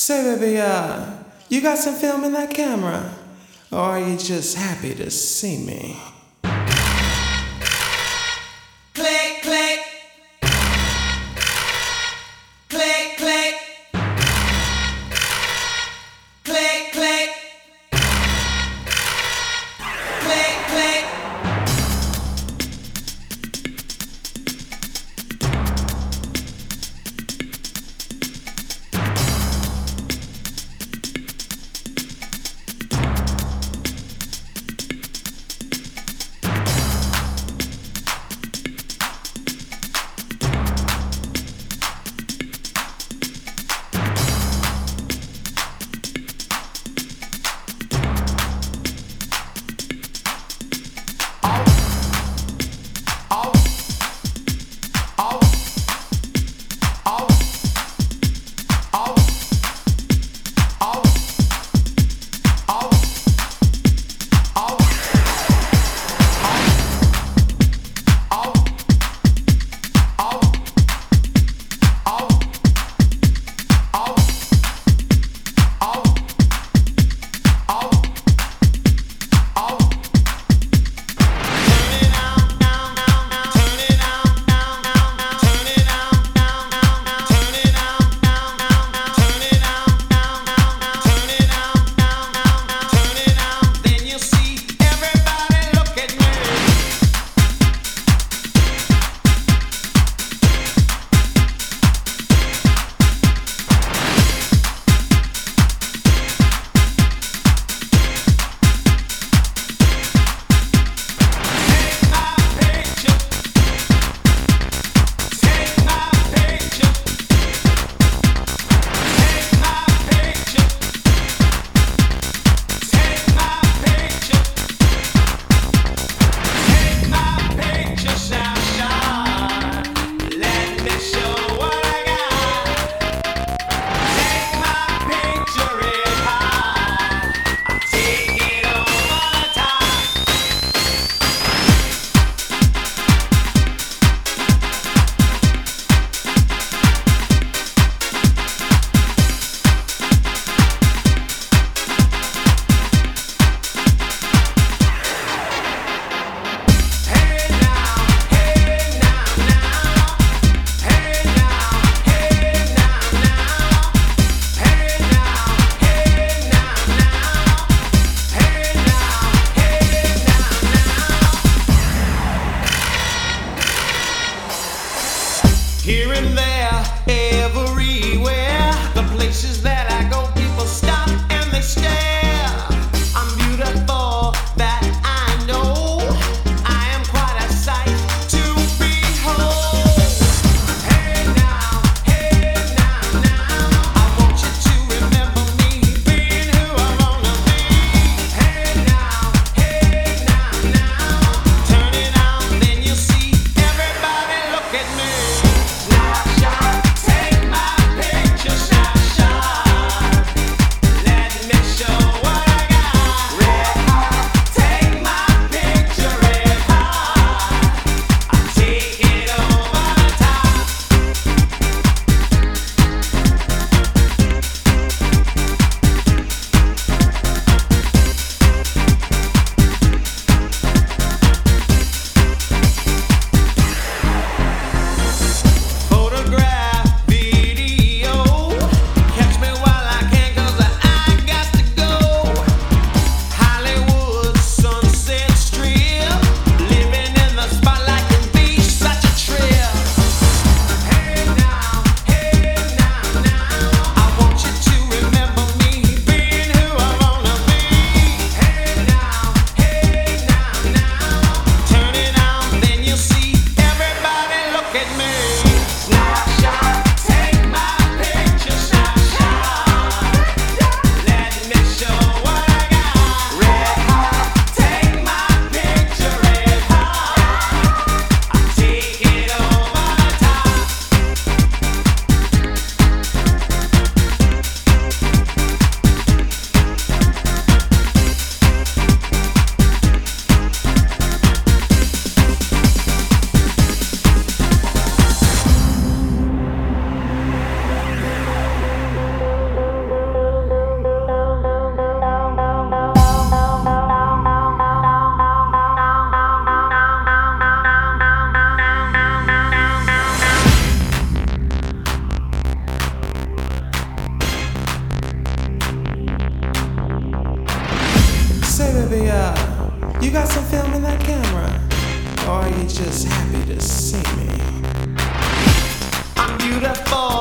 Say, baby, uh, you got some film in that camera? Or are you just happy to see me? Here and there, everywhere, the places that I go. That camera? Or are you just happy to see me? I'm beautiful.